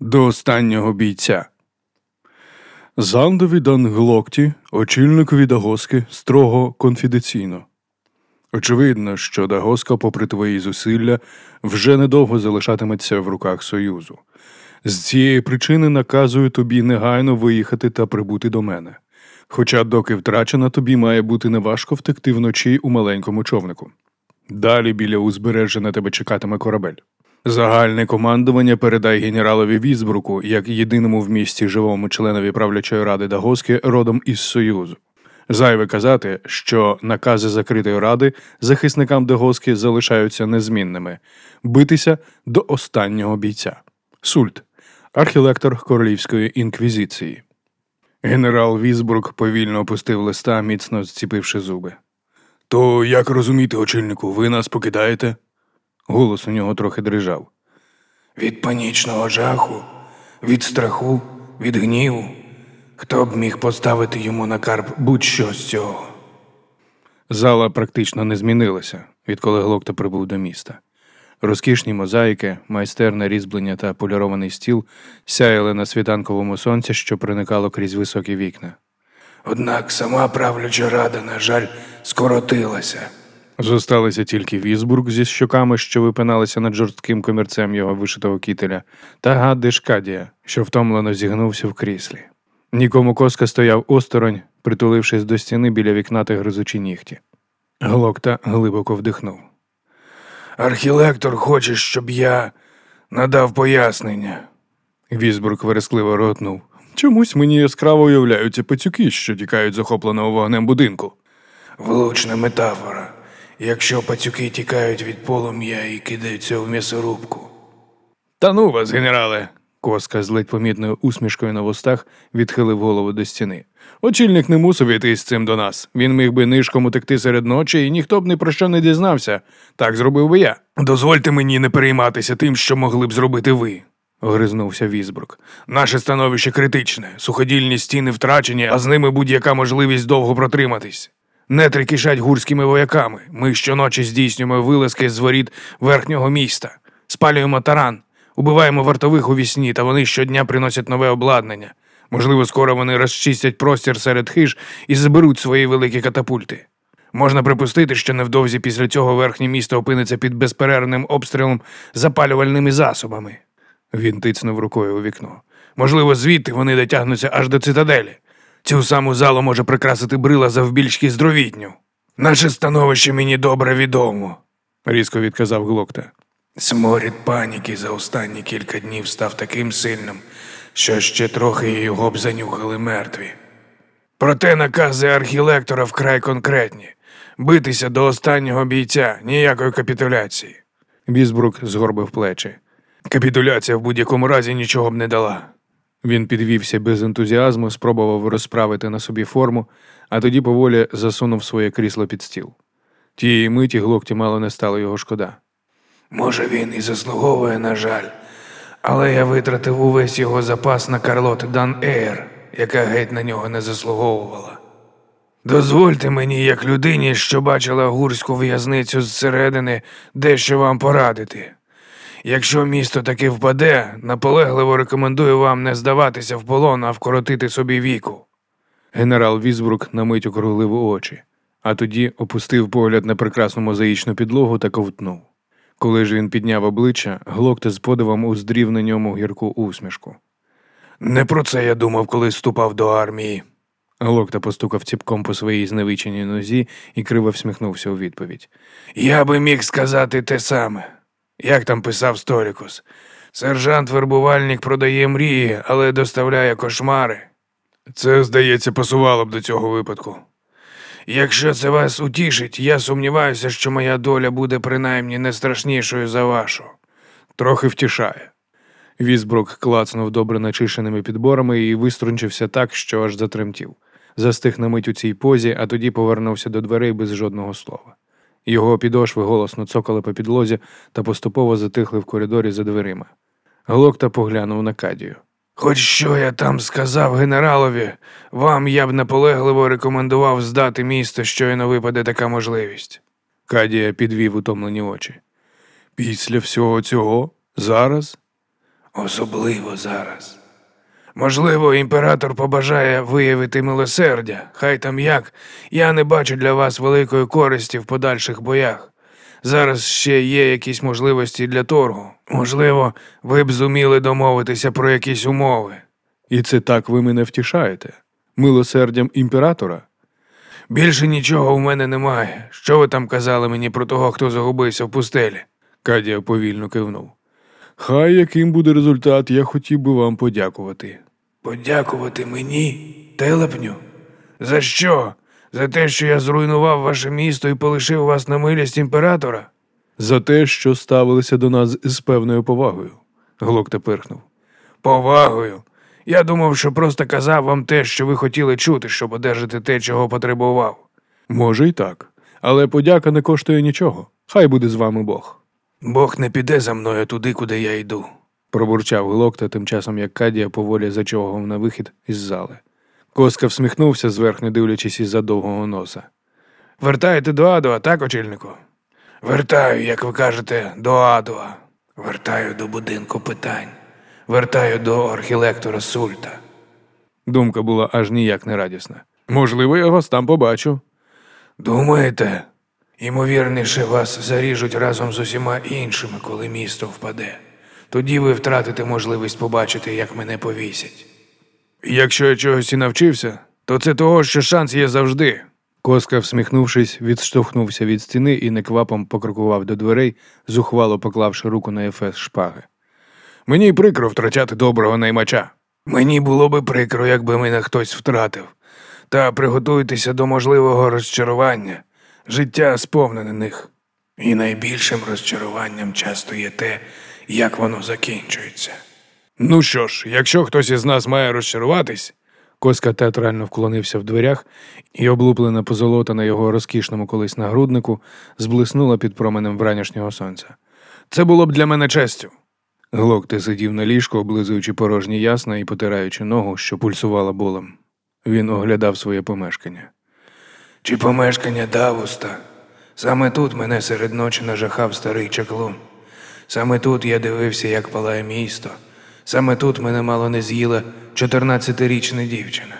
до останнього бійця. Зандові дан Глокті, очільникові Дагоски, строго конфіденційно. Очевидно, що Дагоска, попри твої зусилля, вже недовго залишатиметься в руках Союзу. З цієї причини наказую тобі негайно виїхати та прибути до мене. Хоча, доки втрачена, тобі має бути неважко втекти вночі у маленькому човнику. Далі біля узбережжя на тебе чекатиме корабель. Загальне командування передай генералові Візбруку як єдиному в місті живому членові правлячої ради Дагоски родом із Союзу. Зайве казати, що накази закритої ради захисникам Дагоски залишаються незмінними битися до останнього бійця. Сульт, архілектор Королівської інквізиції. Генерал Візбрук повільно опустив листа, міцно зціпивши зуби. То як розуміти, очільнику, ви нас покидаєте? Голос у нього трохи дрижав. Від панічного жаху, від страху, від гніву. Хто б міг поставити йому на карп будь-що з цього? Зала практично не змінилася, відколи Глокта прибув до міста. Розкішні мозаїки, майстерне різьблення та полірований стіл сяяли на світанковому сонці, що проникало крізь високі вікна. Однак сама правляча рада, на жаль, скоротилася. Зосталися тільки Візбург зі щоками, що випиналися над жорстким комірцем його вишитого кітеля, та Гадди Шкадія, що втомлено зігнувся в кріслі. Нікому коска стояв осторонь, притулившись до стіни біля вікна та гризучі нігті. Глокта глибоко вдихнув. Архілектор хоче, щоб я надав пояснення. Візбург верескливо ротнув. Чомусь мені яскраво уявляються пацюки, що тікають з охопленого вогнем будинку. Влучна метафора. Якщо пацюки тікають від полум'я і кидаються в м'ясорубку. Та ну вас, генерале. Коска з ледь помітною усмішкою на вустах відхилив голову до стіни. Очільник не мусив іти з цим до нас. Він міг би нишком утекти серед ночі, і ніхто б ні про що не дізнався. Так зробив би я. Дозвольте мені не перейматися тим, що могли б зробити ви. огризнувся Візбрук. Наше становище критичне, суходільні стіни втрачені, а з ними будь-яка можливість довго протриматись. Нетри кишать гурськими вояками. Ми щоночі здійснюємо вилазки з воріт верхнього міста, спалюємо таран, убиваємо вартових у вісні, та вони щодня приносять нове обладнання. Можливо, скоро вони розчистять простір серед хиж і заберуть свої великі катапульти. Можна припустити, що невдовзі після цього верхнє місто опиниться під безперервним обстрілом запалювальними засобами. Він тицнув рукою у вікно. Можливо, звідти вони дотягнуться аж до цитаделі. Цю саму залу може прикрасити брила завбільшки здровітню. Наше становище мені добре відомо, різко відказав Глокта. Сморід паніки за останні кілька днів став таким сильним, що ще трохи його б занюхали мертві. Проте накази архілектора вкрай конкретні битися до останнього бійця, ніякої капітуляції. Візбрук згорбив плечі. Капітуляція в будь-якому разі нічого б не дала. Він підвівся без ентузіазму, спробував розправити на собі форму, а тоді поволі засунув своє крісло під стіл. Тієї миті глокті мало не стало його шкода. Може, він і заслуговує, на жаль, але я витратив увесь його запас на Карлот Дан Ейр, яка геть на нього не заслуговувала. Дозвольте мені, як людині, що бачила гурську в'язницю зсередини, дещо вам порадити. Якщо місто таки впаде, наполегливо рекомендую вам не здаватися в полон, а вкоротити собі віку. Генерал Візбрук на мить округлив очі, а тоді опустив погляд на прекрасну мозаїчну підлогу та ковтнув. Коли ж він підняв обличчя, глокта з подивом уздрів на ньому гірку усмішку. Не про це я думав, коли вступав до армії. Глокта постукав ціпком по своїй зневиченій нозі і криво всміхнувся у відповідь. Я би міг сказати те саме. Як там писав Сторікус, сержант-вербувальник продає мрії, але доставляє кошмари. Це, здається, пасувало б до цього випадку. Якщо це вас утішить, я сумніваюся, що моя доля буде принаймні не страшнішою за вашу. Трохи втішає. Візбрук клацнув добре начишеними підборами і виструнчився так, що аж затремтів. Застиг на мить у цій позі, а тоді повернувся до дверей без жодного слова. Його підошви голосно цокали по підлозі та поступово затихли в коридорі за дверима. Глокта поглянув на Кадію. Хоч що я там сказав генералові, вам я б наполегливо рекомендував здати місто, щойно випаде така можливість. Кадія підвів утомлені очі. Після всього цього? Зараз? Особливо зараз. Можливо, імператор побажає виявити милосердя. Хай там як. Я не бачу для вас великої користі в подальших боях. Зараз ще є якісь можливості для торгу. Можливо, ви б зуміли домовитися про якісь умови. І це так ви мене втішаєте? Милосердям імператора? Більше нічого в мене немає. Що ви там казали мені про того, хто загубився в пустелі? Кадія повільно кивнув. Хай яким буде результат, я хотів би вам подякувати. Подякувати мені, телепню? За що? За те, що я зруйнував ваше місто і полишив вас на милість імператора? За те, що ставилися до нас з певною повагою. Глокта пирхнув. Повагою. Я думав, що просто казав вам те, що ви хотіли чути, щоб одержати те, чого потребував. Може і так. Але подяка не коштує нічого. Хай буде з вами Бог. Бог не піде за мною туди, куди я йду. Пробурчав Глокта, тим часом як Кадія поволі зачовгав на вихід із зали. Коска всміхнувся, зверхньо дивлячись із-за довгого носа. Вертаєте до Адуа, так, очільнику? Вертаю, як ви кажете, до Адуа. Вертаю до будинку питань. Вертаю до архілектора Сульта. Думка була аж ніяк не радісна. Можливо, я вас там побачу. Думаєте? Ймовірніше, вас заріжуть разом з усіма іншими, коли місто впаде. Тоді ви втратите можливість побачити, як мене повісять. Якщо я чогось і навчився, то це того, що шанс є завжди. Коска, всміхнувшись, відштовхнувся від стіни і неквапом покрокував до дверей, зухвало поклавши руку на ефес шпаги. Мені прикро втрачати доброго наймача. Мені було би прикро, якби мене хтось втратив. Та приготуйтеся до можливого розчарування. Життя сповнене них. І найбільшим розчаруванням часто є те, як воно закінчується. Ну що ж, якщо хтось із нас має розчаруватись, Коска театрально вклонився в дверях, і облуплена позолота на його розкішному колись нагруднику зблиснула під променем вранішнього сонця. це було б для мене честю. Глокте сидів на ліжку, облизуючи порожні ясна і потираючи ногу, що пульсувала болем. Він оглядав своє помешкання. Чи помешкання Давуста? Саме тут мене серед ночі нажахав старий чаклун. Саме тут я дивився, як палає місто. Саме тут мене мало не з'їла 14-річна дівчина.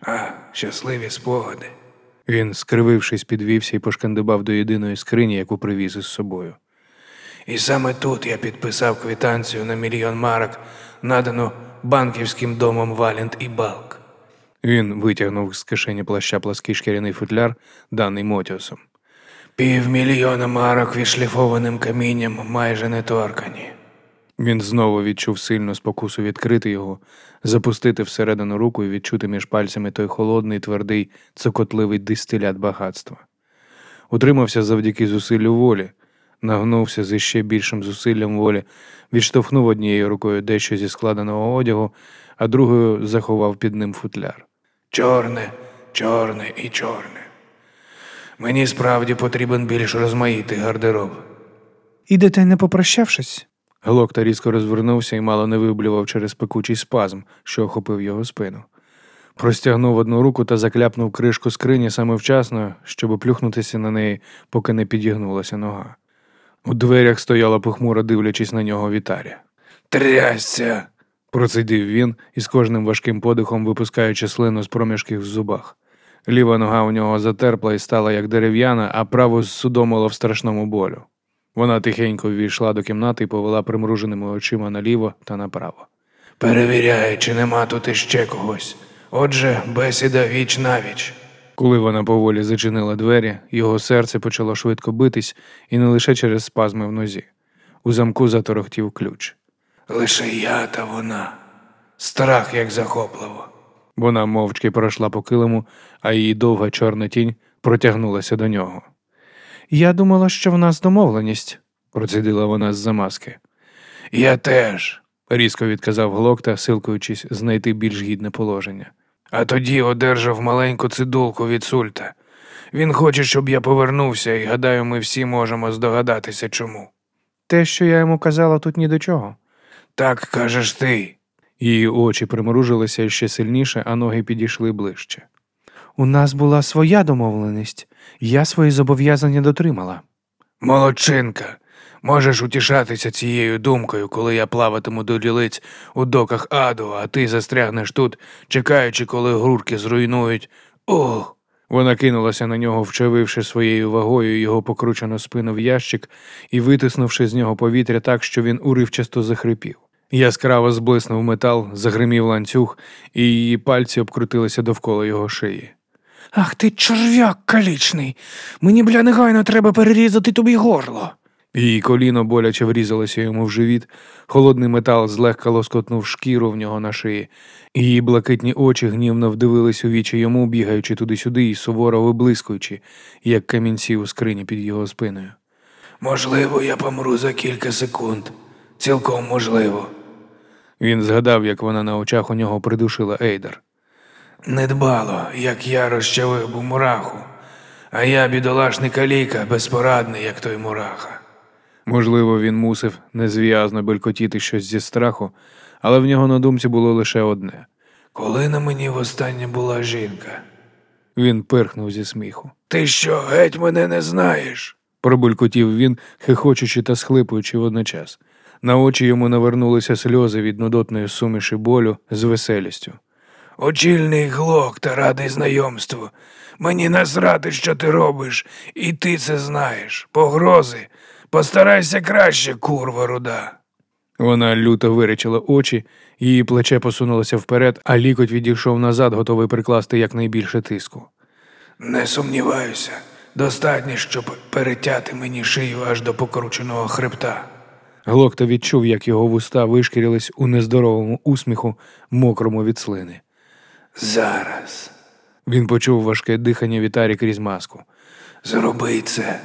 А, щасливі спогади. Він, скривившись, підвівся і пошкандибав до єдиної скрині, яку привіз із собою. І саме тут я підписав квитанцію на мільйон марок, надану банківським домом Валент і Балк. Він витягнув з кишені плаща плаский шкіряний футляр, даний Мотіосом. Півмільйона марок відшліфованим камінням майже не торкані. Він знову відчув сильну спокусу відкрити його, запустити всередину руку і відчути між пальцями той холодний, твердий, цокотливий дистилят багатства. Утримався завдяки зусиллю волі, нагнувся з іще більшим зусиллям волі, відштовхнув однією рукою дещо зі складеного одягу, а другою заховав під ним футляр. Чорне, чорне і чорне. Мені справді потрібен більш розмаїтий гардероб. Ідете не попрощавшись? Глокта різко розвернувся і мало не виблював через пекучий спазм, що охопив його спину. Простягнув одну руку та закляпнув кришку скрині саме вчасно, щоб плюхнутися на неї, поки не підігнулася нога. У дверях стояла похмуро дивлячись на нього вітаря. Трясся. Процидив він із кожним важким подихом, випускаючи слину з проміжків в зубах. Ліва нога у нього затерпла і стала як дерев'яна, а праву зсудомила в страшному болю. Вона тихенько ввійшла до кімнати і повела примруженими очима наліво та направо. Перевіряє, чи нема тут іще когось. Отже, бесіда віч навіч. Коли вона поволі зачинила двері, його серце почало швидко битись і не лише через спазми в нозі. У замку заторохтів ключ. Лише я та вона. Страх як захопливо. Вона мовчки пройшла по килиму, а її довга чорна тінь протягнулася до нього. Я думала, що в нас домовленість. Процідила вона з-за маски. Я теж. Різко відказав Глокта, силкуючись знайти більш гідне положення. А тоді одержав маленьку цидулку від Сульта. Він хоче, щоб я повернувся, і гадаю, ми всі можемо здогадатися чому. Те, що я йому казала, тут ні до чого. Так кажеш ти. Її очі примружилися ще сильніше, а ноги підійшли ближче. У нас була своя домовленість. Я свої зобов'язання дотримала. Молодчинка. Можеш утішатися цією думкою, коли я плаватиму до лілиць у доках аду, а ти застрягнеш тут, чекаючи, коли гурки зруйнують. Ох! Вона кинулася на нього, вчавивши своєю вагою його покручену спину в ящик і витиснувши з нього повітря так, що він уривчасто захрипів. Яскраво зблиснув метал, загримів ланцюг, і її пальці обкрутилися довкола його шиї. Ах ти черв'як калічний. Мені, бля, негайно треба перерізати тобі горло. Її коліно боляче врізалося йому в живіт, холодний метал злегка лоскотнув шкіру в нього на шиї. Її блакитні очі гнівно вдивились у вічі йому, бігаючи туди-сюди і суворо виблискуючи, як камінці у скрині під його спиною. Можливо, я помру за кілька секунд. Цілком можливо. Він згадав, як вона на очах у нього придушила Ейдер. Недбало, як я розчавив був мураху, а я бідолашний каліка, безпорадний, як той мураха. Можливо, він мусив незв'язно белькотіти щось зі страху, але в нього на думці було лише одне. Коли на мені востаннє була жінка? Він пирхнув зі сміху. Ти що, геть мене не знаєш? Пробулькотів він, хихочучи та схлипуючи водночас. На очі йому навернулися сльози від нудотної суміші болю з веселістю. Очільний глок та радий знайомству. Мені насрати, що ти робиш, і ти це знаєш. Погрози. Постарайся краще, курва руда. Вона люто виречила очі, її плече посунулося вперед, а лікоть відійшов назад, готовий прикласти якнайбільше тиску. Не сумніваюся, достатньо, щоб перетяти мені шию аж до покрученого хребта. Глокта відчув, як його вуста вишкірились у нездоровому усміху, мокрому від слини. Зараз. Він почув важке дихання Вітарі крізь маску. Зроби це.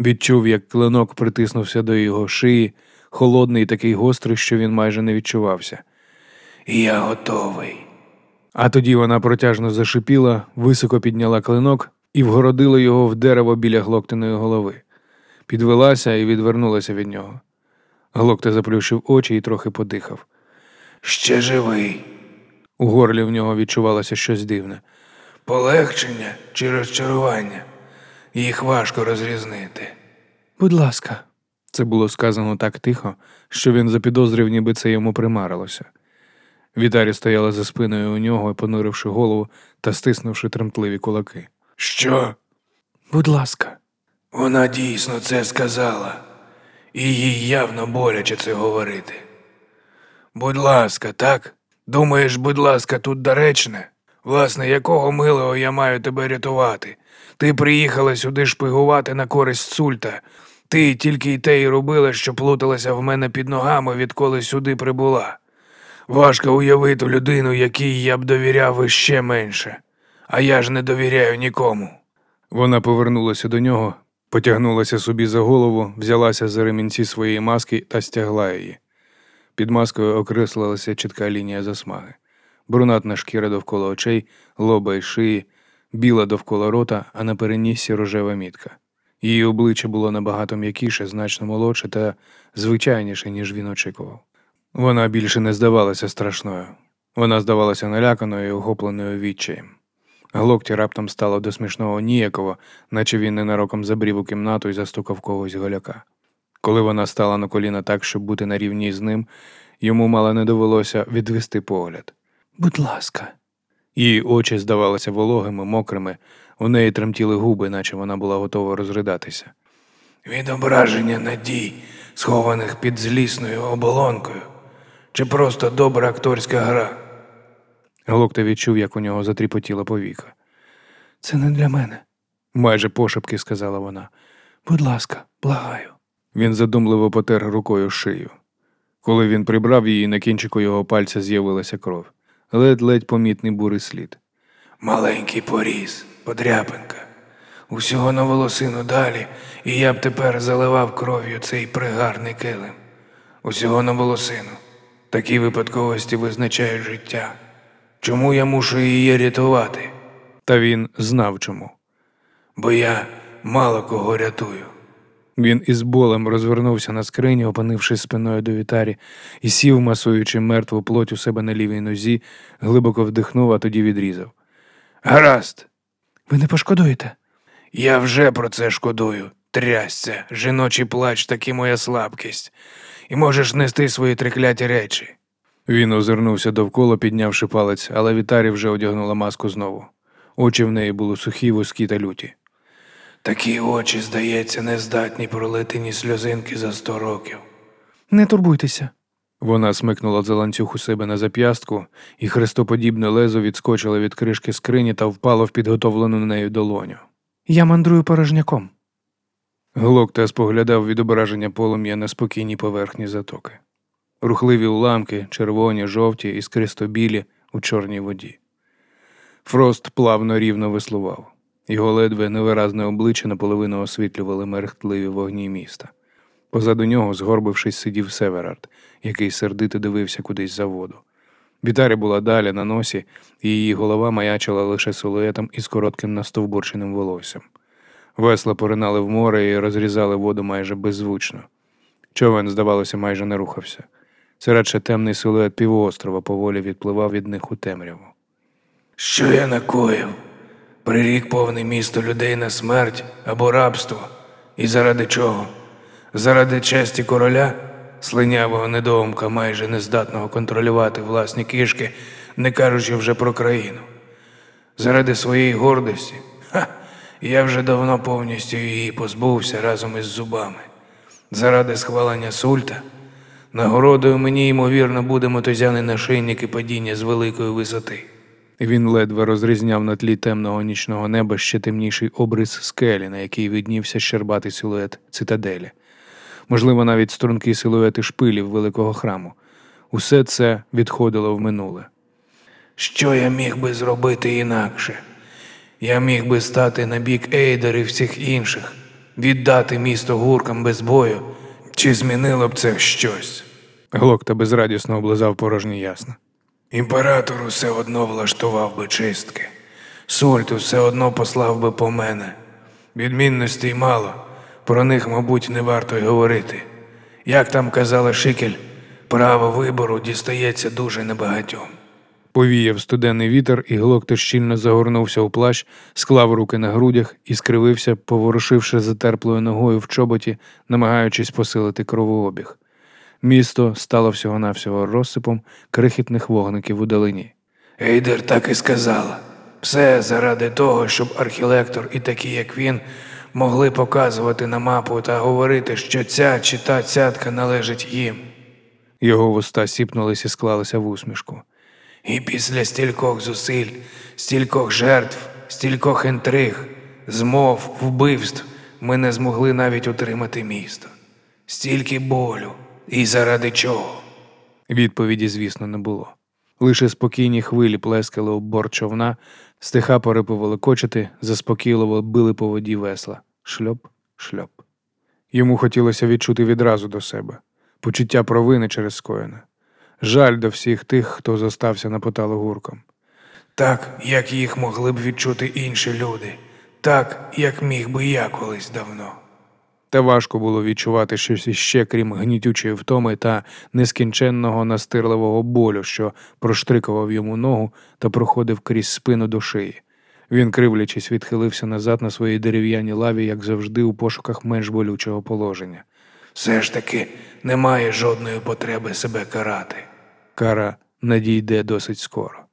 Відчув, як клинок притиснувся до його шиї, холодний і такий гострий, що він майже не відчувався. Я готовий. А тоді вона протяжно зашипіла, високо підняла клинок і вгородила його в дерево біля глоктиної голови. Підвелася і відвернулася від нього. Глокта заплющив очі і трохи подихав. Ще живий. У горлі в нього відчувалося щось дивне. Полегшення чи розчарування. Їх важко розрізнити. Будь ласка, Це було сказано так тихо, що він запідозрив, ніби це йому примарилося. Вітарі стояла за спиною у нього, понуривши голову та стиснувши тремтливі кулаки. Що? будь ласка. Вона дійсно це сказала, і їй явно боляче це говорити. Будь ласка, так? Думаєш, будь ласка, тут доречне? Власне, якого милого я маю тебе рятувати? Ти приїхала сюди шпигувати на користь сульта. Ти тільки й те й робила, що плуталася в мене під ногами, відколи сюди прибула. Важко уявити людину, якій я б довіряв іще менше, а я ж не довіряю нікому. Вона повернулася до нього, потягнулася собі за голову, взялася за ремінці своєї маски та стягла її. Під маскою окреслилася чітка лінія засмаги. Брунатна шкіра довкола очей, лоба й шиї, біла довкола рота, а на переніссі рожева мітка. Її обличчя було набагато м'якіше, значно молодше та звичайніше, ніж він очікував. Вона більше не здавалася страшною. Вона здавалася наляканою і охопленою відчаєм. Глокті раптом стало до смішного ніяково, наче він ненароком забрів у кімнату і застукав когось голяка. Коли вона стала на коліна так, щоб бути на рівні з ним, йому мало не довелося відвести погляд. Будь ласка. Її очі здавалися вологими, мокрими, у неї тремтіли губи, наче вона була готова розридатися. Відображення надій, схованих під злісною оболонкою, чи просто добра акторська гра. Глокта відчув, як у нього затріпотіла повіка. Це не для мене. Майже пошепки сказала вона. Будь ласка, благаю. Він задумливо потер рукою шию. Коли він прибрав її, на кінчику його пальця з'явилася кров. Ледь-ледь помітний бурий слід. Маленький поріз, подряпинка. Усього на волосину далі, і я б тепер заливав кров'ю цей пригарний килим. Усього на волосину. Такі випадковості визначають життя. Чому я мушу її рятувати? Та він знав чому. Бо я мало кого рятую. Він із болем розвернувся на скрині, опинившись спиною до вітарі, і сів, масуючи мертву плоть у себе на лівій нозі, глибоко вдихнув, а тоді відрізав. Гаразд, Ви не пошкодуєте. я вже про це шкодую. Трясся, жіночий плач таки моя слабкість. І можеш нести свої трикляті речі. Він озирнувся довкола, піднявши палець, але Вітарі вже одягнула маску знову. Очі в неї були сухі, вузькі та люті. Такі очі, здається, не здатні пролити ні сльозинки за сто років. Не турбуйтеся. Вона смикнула за ланцюг у себе на зап'ястку, і хрестоподібне лезо відскочило від кришки скрині та впало в підготовлену нею долоню. Я мандрую порожняком. Глокта споглядав відображення полум'я на спокійній поверхні затоки. Рухливі уламки, червоні, жовті, іскристо-білі у чорній воді. Фрост плавно рівно веслував. Його ледве невиразне обличчя наполовину освітлювали мерехтливі вогні міста. Позаду нього, згорбившись, сидів Северард, який сердито дивився кудись за воду. Вітарі була далі на носі, і її голова маячила лише силуетом із коротким настовбурченим волоссям. Весла поринали в море і розрізали воду майже беззвучно. Човен, здавалося, майже не рухався. Це радше темний силует півострова поволі відпливав від них у темряву. Що я накоїв? Прирік повне місто людей на смерть або рабство. І заради чого? Заради честі короля, слинявого недоумка, майже нездатного контролювати власні кишки, не кажучи вже про країну. Заради своєї гордості. Ха! Я вже давно повністю її позбувся разом із зубами. Заради схвалення сульта. Нагородою мені, ймовірно, буде мотозяний нашийник і падіння з великої висоти. Він ледве розрізняв на тлі темного нічного неба ще темніший обрис скелі, на якій виднівся щербатий силует цитаделі. Можливо, навіть стрункі силуети шпилів великого храму. Усе це відходило в минуле. Що я міг би зробити інакше? Я міг би стати на бік Ейдер і всіх інших, віддати місто гуркам без бою, чи змінило б це щось? Глокта безрадісно облизав порожні ясна. Імператор усе одно влаштував би чистки. Сульт все одно послав би по мене. Відмінностей мало, про них, мабуть, не варто й говорити. Як там казала Шикель, право вибору дістається дуже небагатьом. Повіяв студенний вітер, і Глокта щільно загорнувся у плащ, склав руки на грудях і скривився, поворушивши затерплою ногою в чоботі, намагаючись посилити кровообіг. Місто стало всього-навсього розсипом крихітних вогників у далині. Ейдер так і сказала. Все заради того, щоб архілектор і такі, як він, могли показувати на мапу та говорити, що ця чи та цятка належить їм. Його вуста сіпнулись і склалися в усмішку. І після стількох зусиль, стількох жертв, стількох інтриг, змов, вбивств ми не змогли навіть утримати місто. Стільки болю. І заради чого? Відповіді, звісно, не було. Лише спокійні хвилі плескали об борт човна, стиха порипували кочети, заспокійливо били по воді весла. Шльоп, шльоп. Йому хотілося відчути відразу до себе почуття провини через скоєне. Жаль до всіх тих, хто зостався на поталу гурком. Так, як їх могли б відчути інші люди, так, як міг би я колись давно. Та важко було відчувати щось іще, крім гнітючої втоми та нескінченного настирливого болю, що проштрикував йому ногу та проходив крізь спину до шиї. Він, кривлячись, відхилився назад на своїй дерев'яній лаві, як завжди, у пошуках менш болючого положення. Все ж таки немає жодної потреби себе карати. Кара надійде досить скоро.